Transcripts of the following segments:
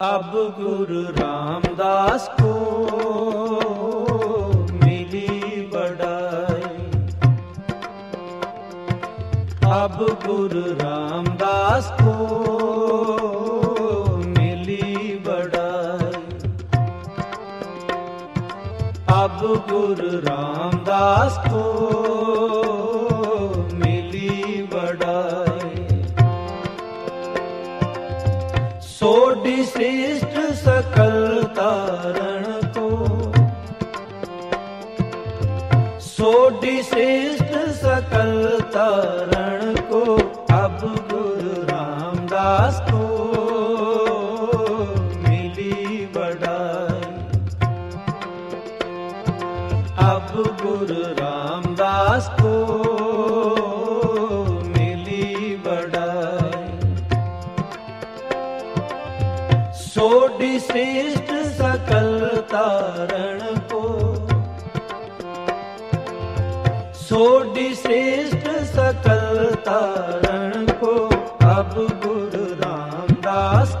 ਅਬ ਗੁਰੂ ਰਾਮਦਾਸ ਕੋ ਮਿਲੀ ਬੜਾਈ ਅਬ ਗੁਰੂ ਰਾਮਦਾਸ ਕੋ ਮਿਲੀ ਬੜਾਈ ਅਬ ਗੁਰੂ ਰਾਮਦਾਸ ਕੋ श्रेष्ठ सकल तारण को अब गुरु रामदास को मिली बड़ाई अब गुरु रामदास को ਸੋਢੀ ਸ੍ਰੇਸ਼ਟ ਸਕਲ ਤਾਰਨ ਕੋ ਅਬ ਗੁਰੂ ਰਾਮਦਾਸ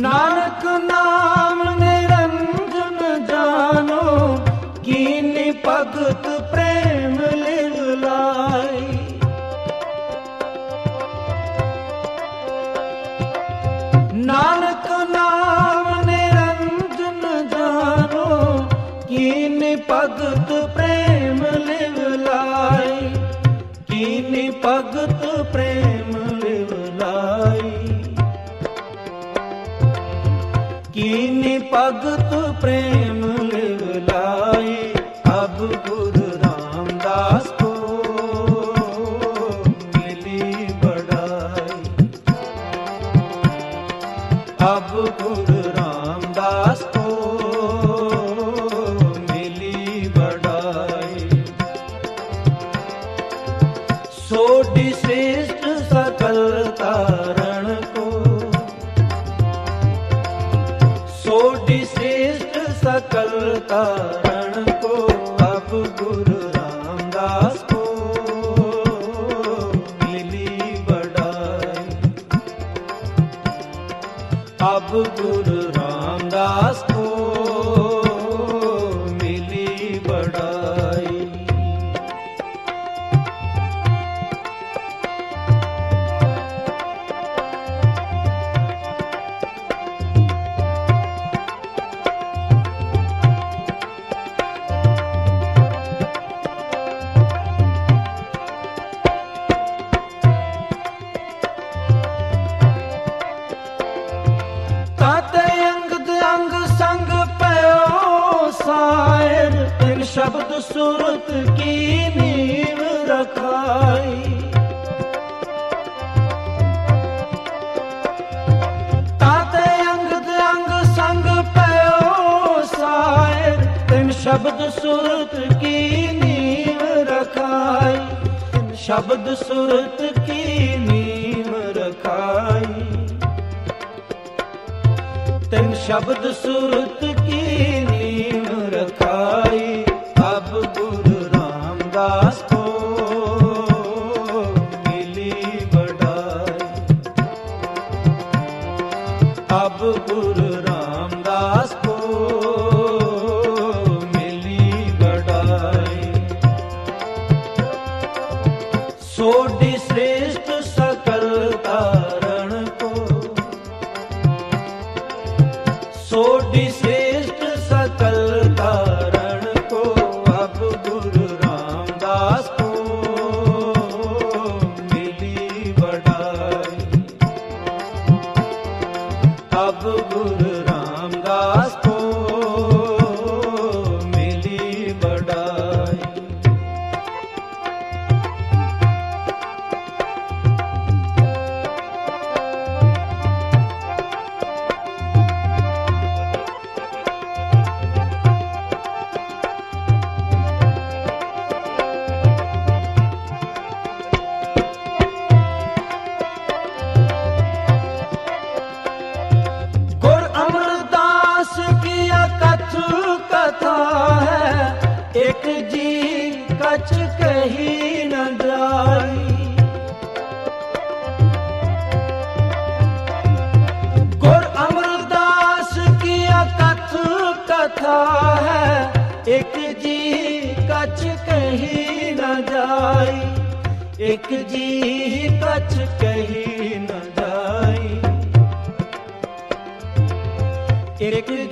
ਨਾਨਕ ਨਾਮ ਨਿਰੰਜਨ ਜਾਨੋ, ਕੀਨੀ ਭਗਤ ਪ੍ਰੇਮ ਲਿਵ ਲਾਈ। ਨਾਨਕ ਨਾਮ ਨਿਰੰਜਨ ਜਾਨੋ, ਕੀਨੀ ਭਗਤ ਪ੍ਰੇਮ कीनी भगत प्रेम लिवलाई अब गुरु रा ਸੁਰਤ ਕੀ ਨੀਵ ਰਖਾਈ? ਤਾਤੇ ਅੰਗ ਦੇ ਅੰਗ ਸੰਗ ਪਿਓ ਸਾਇਰ ਸ਼ਬਦ ਸੁਰਤ ਕੀ ਨੀਵ ਰਖਾਈ? ਸ਼ਬਦ ਸੁਰਤ ਕੀ ਨੀਵ ਰਖਾਈ? ਤਿਨ ਸ਼ਬਦ ਸੁਰਤ ਪ੍ਰਭ ਰਾਮਦਾਸ ਕੋ ਮਿਲੀ ਬੜਾਈ ਸੋਢੀ ਸ੍ਰੇਸ਼ਟ ਸਕਲ ਤਾਰਣ ਕੋ। ਸੋਢੀ ਰਹੀ ਗੁਰ ਅਮਰਦਾਸ ਕੀ ਕਥਾ ਜੀ ਕਛ ਕਹੀ ਨਾ ਜਾਈ। ਕਛ ਕਹੀ ਨਾ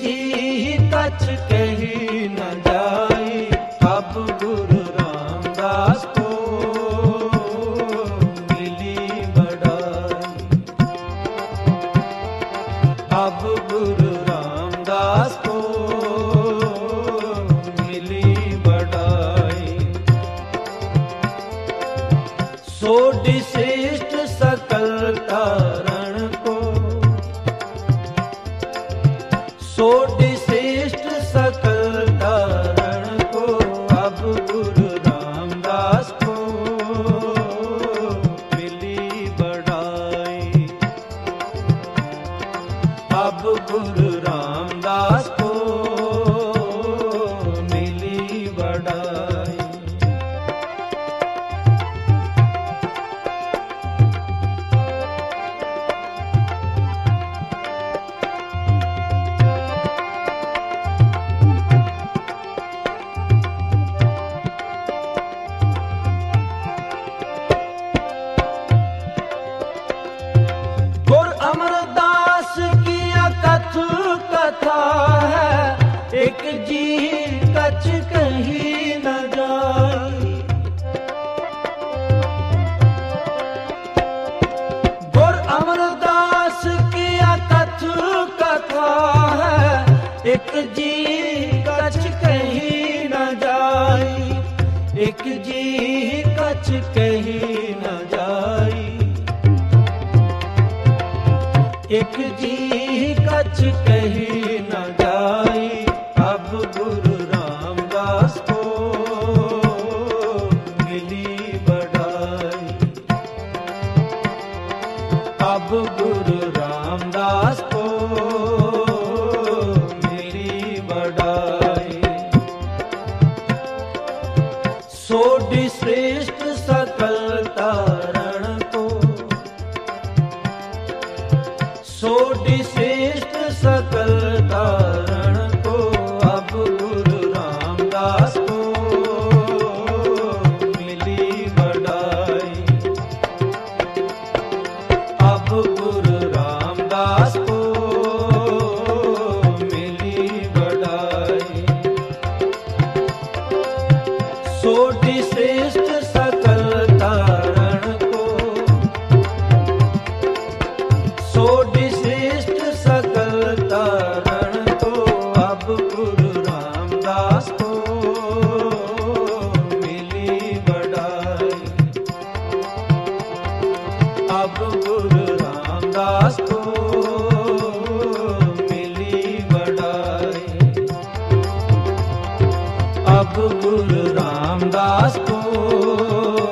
ਜੀ ਕਛ ਕਹੀ रामदास ਜੀ ਕਛ ਕਹੀ ਨਾ ਜਾਈ। ਇੱਕ ਜੀ सोटि श्रेष्ठ सकल ਪ੍ਰਭ ਗੁਰੂ ਰਾਮਦਾਸ ਕੋ।